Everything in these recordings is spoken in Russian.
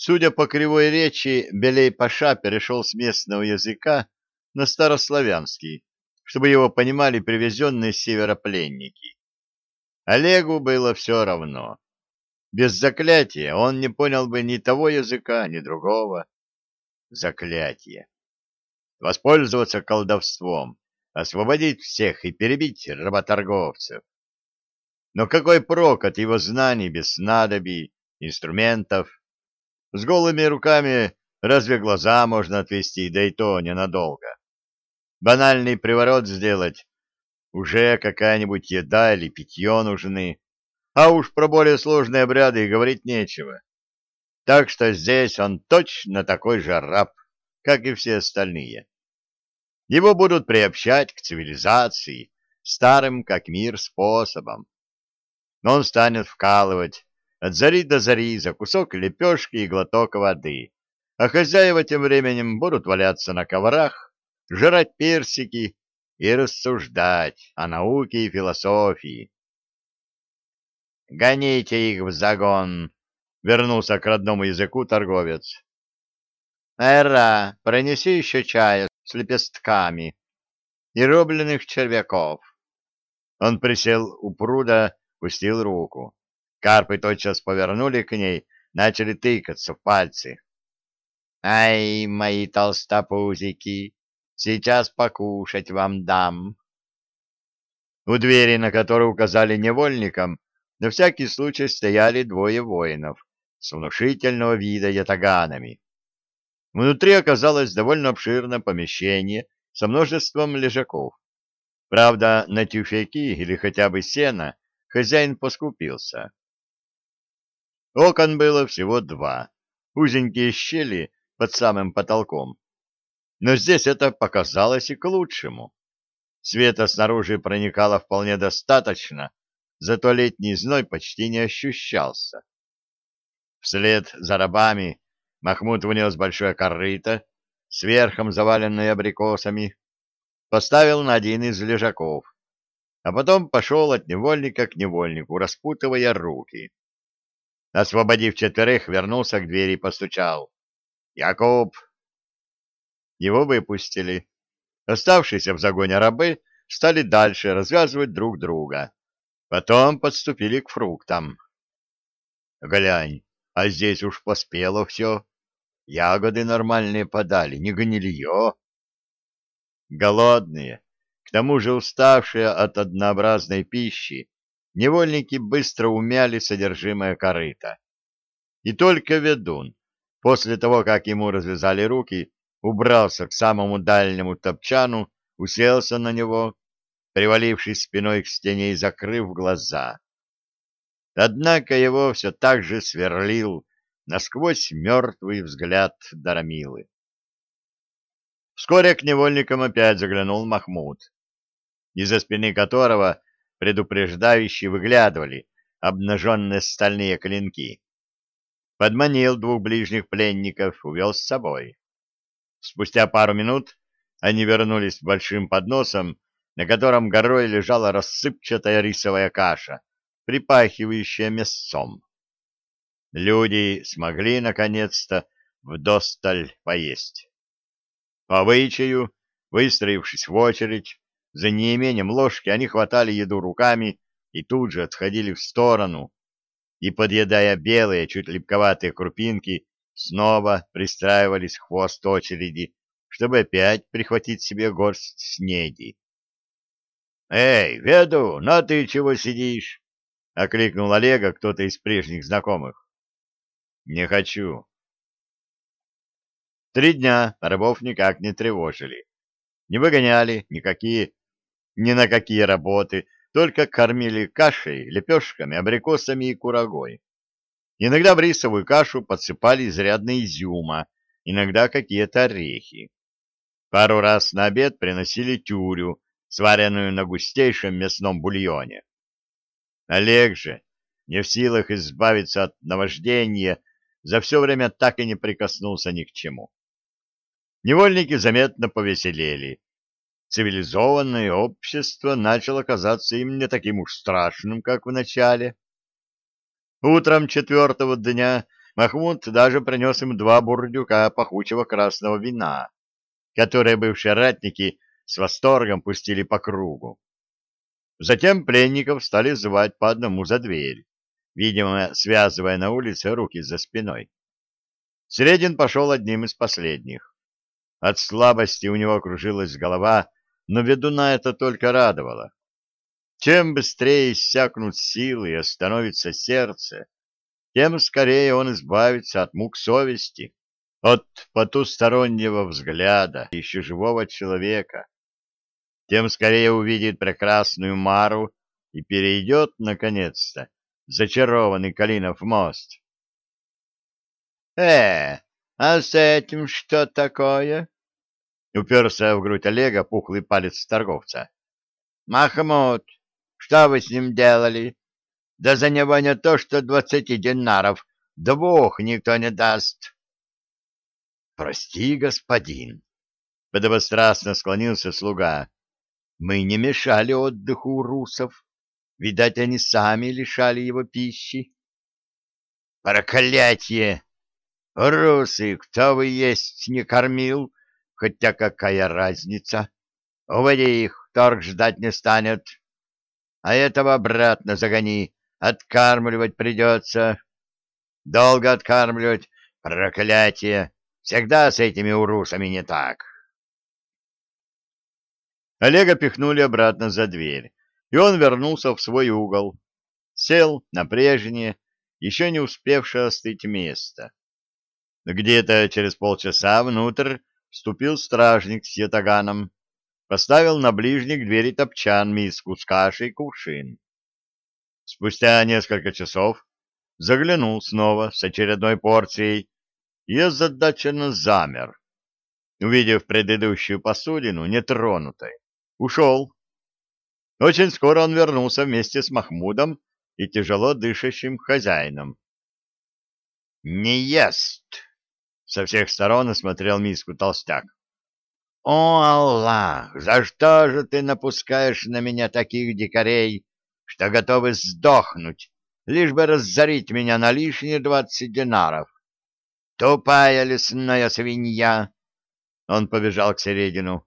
Судя по кривой речи, Белей-Паша перешел с местного языка на старославянский, чтобы его понимали привезенные с севера пленники. Олегу было все равно. Без заклятия он не понял бы ни того языка, ни другого. Заклятие. Воспользоваться колдовством, освободить всех и перебить работорговцев. Но какой прок от его знаний без снадобий, инструментов? С голыми руками разве глаза можно отвести, да и то ненадолго. Банальный приворот сделать, уже какая-нибудь еда или питье нужны, а уж про более сложные обряды и говорить нечего. Так что здесь он точно такой же раб, как и все остальные. Его будут приобщать к цивилизации, старым как мир способом. Но он станет вкалывать от зари до зари за кусок лепешки и глоток воды, а хозяева тем временем будут валяться на коврах, жрать персики и рассуждать о науке и философии. «Гоните их в загон!» — вернулся к родному языку торговец. «Эра, пронеси еще чая с лепестками и рубленых червяков». Он присел у пруда, пустил руку. Карпы тотчас повернули к ней, начали тыкаться в пальцы. «Ай, мои толстопузики, сейчас покушать вам дам!» У двери, на которую указали невольникам, на всякий случай стояли двое воинов с внушительного вида ятаганами. Внутри оказалось довольно обширное помещение со множеством лежаков. Правда, на тюфяки или хотя бы сено хозяин поскупился. Окон было всего два, узенькие щели под самым потолком. Но здесь это показалось и к лучшему. Света снаружи проникало вполне достаточно, зато летний зной почти не ощущался. Вслед за рабами Махмуд внес большое корыто, сверхом заваленное абрикосами, поставил на один из лежаков, а потом пошел от невольника к невольнику, распутывая руки. Освободив четверых, вернулся к двери и постучал. «Якуб!» Его выпустили. Оставшиеся в загоне рабы стали дальше развязывать друг друга. Потом подступили к фруктам. Глянь, а здесь уж поспело все. Ягоды нормальные подали, не гнилье. Голодные, к тому же уставшие от однообразной пищи, невольники быстро умяли содержимое корыта. И только ведун, после того, как ему развязали руки, убрался к самому дальнему топчану, уселся на него привалившись спиной к стене и закрыв глаза. Однако его все так же сверлил насквозь мертвый взгляд Дарамилы. Вскоре к невольникам опять заглянул Махмуд, из-за спины которого предупреждающие выглядывали обнаженные стальные клинки. Подманил двух ближних пленников, увел с собой. Спустя пару минут они вернулись с большим подносом на котором горой лежала рассыпчатая рисовая каша, припахивающая мясцом. Люди смогли, наконец-то, вдосталь поесть. По обычаю, выстроившись в очередь, за неимением ложки они хватали еду руками и тут же отходили в сторону, и, подъедая белые, чуть липковатые крупинки, снова пристраивались в хвост очереди, чтобы опять прихватить себе горсть снеди. «Эй, веду, ну ты чего сидишь?» — окликнул Олега кто-то из прежних знакомых. «Не хочу». Три дня рабов никак не тревожили. Не выгоняли никакие, ни на какие работы, только кормили кашей, лепешками, абрикосами и курагой. Иногда в рисовую кашу подсыпали изрядно изюма, иногда какие-то орехи. Пару раз на обед приносили тюрю, сваренную на густейшем мясном бульоне. Олег же, не в силах избавиться от наваждения, за все время так и не прикоснулся ни к чему. Невольники заметно повеселели. Цивилизованное общество начало казаться им не таким уж страшным, как в начале. Утром четвертого дня Махмуд даже принес им два бурдюка пахучего красного вина, которые бывшие ратники с восторгом пустили по кругу. Затем пленников стали звать по одному за дверь, видимо, связывая на улице руки за спиной. Средин пошел одним из последних. От слабости у него кружилась голова, но ведуна это только радовало. Чем быстрее иссякнут силы и остановится сердце, тем скорее он избавится от мук совести, от потустороннего взгляда еще живого человека. Тем скорее увидит прекрасную Мару и перейдет, наконец-то, зачарованный Калинов мост. «Э, а с этим что такое?» — уперся в грудь Олега пухлый палец торговца. «Махмуд, что вы с ним делали? Да за него не то, что двадцати динаров, двух никто не даст. — Прости, господин, — подобострастно склонился слуга. — Мы не мешали отдыху у русов. Видать, они сами лишали его пищи. — Проклятье! Русы, кто вы есть, не кормил, хотя какая разница? Уводи их, торг ждать не станет. А этого обратно загони, Откармливать придется. Долго откармливать. Проклятие! Всегда с этими урусами не так. Олега пихнули обратно за дверь, и он вернулся в свой угол. Сел на прежнее, еще не успевшее остыть место. Где-то через полчаса внутрь вступил стражник с ятаганом, поставил на ближник двери топчан миску с кашей кувшин. Спустя несколько часов заглянул снова с очередной порцией и озадаченно замер, увидев предыдущую посудину нетронутой. Ушел. Очень скоро он вернулся вместе с Махмудом и тяжело дышащим хозяином. «Не ест!» — со всех сторон осмотрел миску толстяк. «О, Аллах! За что же ты напускаешь на меня таких дикарей, что готовы сдохнуть, лишь бы разорить меня на лишние двадцать динаров. Тупая лесная свинья! Он побежал к середину.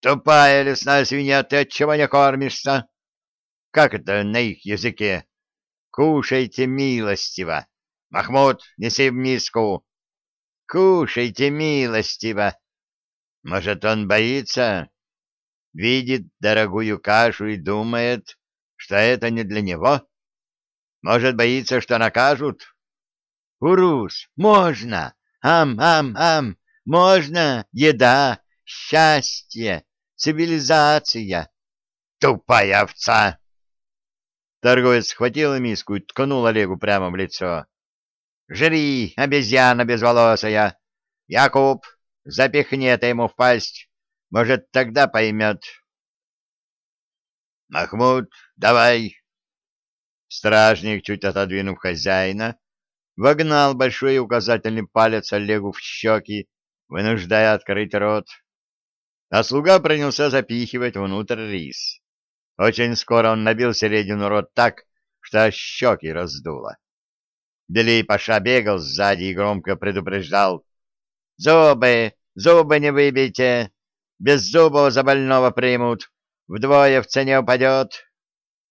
Тупая лесная свинья, ты отчего не кормишься? Как это на их языке? Кушайте милостиво. Махмуд, неси в миску. Кушайте милостиво. Может, он боится? Видит дорогую кашу и думает, что это не для него? Может, боится, что накажут? Урус, можно! Ам-ам-ам! Можно! Еда! Счастье! Цивилизация! Тупая овца! Торговец схватил миску и ткнул Олегу прямо в лицо. «Жри, обезьяна безволосая! Якуб, запихни это ему в пасть, может, тогда поймет». Махмуд, давай. Стражник, чуть отодвинув хозяина, вогнал большой указательный палец Олегу в щеки, вынуждая открыть рот. А слуга принялся запихивать внутрь рис. Очень скоро он набил середину рот так, что щеки раздуло. Делей Паша бегал сзади и громко предупреждал. «Зубы! Зубы не выбейте! Без зубов за больного примут!» Вдвое в цене упадет.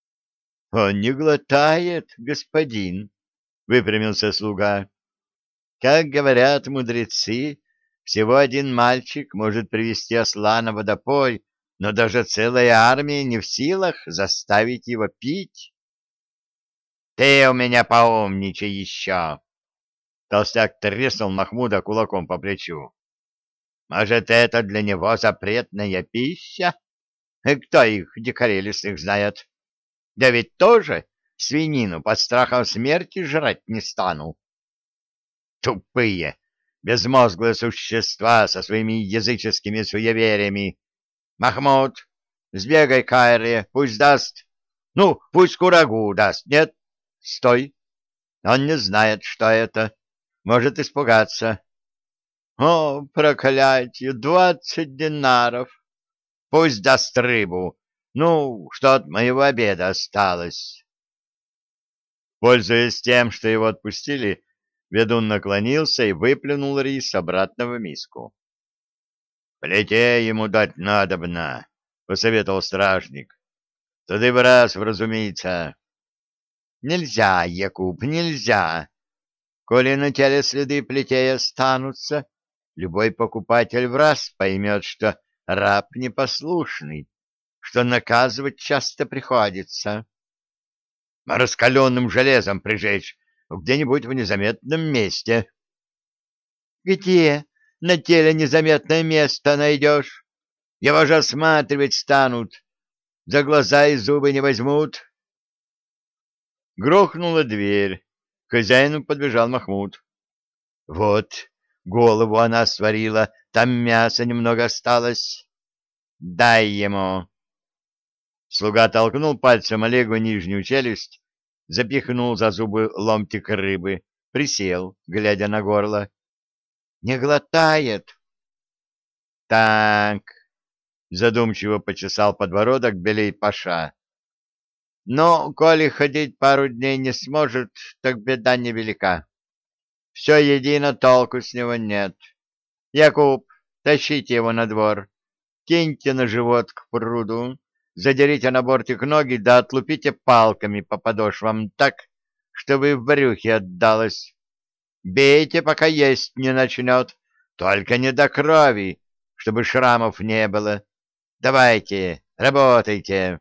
— Он не глотает, господин, — выпрямился слуга. — Как говорят мудрецы, всего один мальчик может привести осла на водопой, но даже целая армия не в силах заставить его пить. — Ты у меня поумничай еще! Толстяк треснул Махмуда кулаком по плечу. — Может, это для него запретная пища? Кто их, дикарей лесных, знает? Да ведь тоже свинину под страхом смерти жрать не стану. Тупые, безмозглые существа со своими языческими суевериями. Махмуд, сбегай к Айре, пусть даст. Ну, пусть курагу даст. Нет, стой. Он не знает, что это. Может испугаться. О, проклятие, двадцать динаров! Пусть даст рыбу. Ну, что от моего обеда осталось? Пользуясь тем, что его отпустили, Ведун наклонился и выплюнул рис обратно в миску. — Плетей ему дать надобно, — посоветовал стражник. — Тады в раз вразумится. — Нельзя, Якуб, нельзя. Коли на теле следы плетей останутся, любой покупатель в раз поймет, что раб непослушный, что наказывать часто приходится. Раскаленным железом прижечь где-нибудь в незаметном месте. — Где на теле незаметное место найдешь? Его же осматривать станут, за глаза и зубы не возьмут. Грохнула дверь. К хозяину подбежал Махмуд. — Вот, голову она сварила, там мяса немного осталось. — Дай ему. Слуга толкнул пальцем Олегу нижнюю челюсть, запихнул за зубы ломтик рыбы, присел, глядя на горло. «Не глотает!» «Так!» — задумчиво почесал подбородок Белей «Ну, коли ходить пару дней не сможет, так беда невелика. Все едино, толку с него нет. Якуб, тащите его на двор, киньте на живот к пруду, задерите на бортик ноги да отлупите палками по подошвам так, чтобы в брюхе отдалось. Бейте, пока есть не начнет, только не до крови, чтобы шрамов не было. Давайте, работайте.